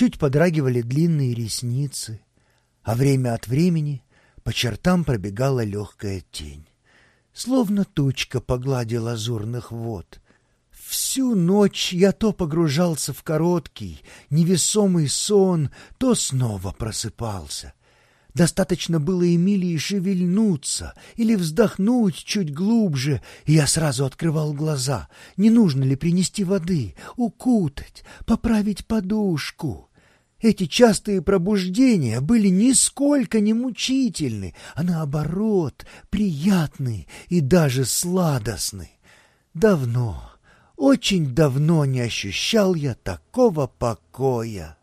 чуть подрагивали длинные ресницы, а время от времени по чертам пробегала легкая тень. Словно тучка погладил лазурных вод. Всю ночь я то погружался в короткий, невесомый сон, то снова просыпался. Достаточно было Эмилии шевельнуться или вздохнуть чуть глубже, и я сразу открывал глаза. Не нужно ли принести воды, укутать, поправить подушку? Эти частые пробуждения были нисколько не мучительны, а наоборот, приятны и даже сладостны. Давно, очень давно не ощущал я такого покоя.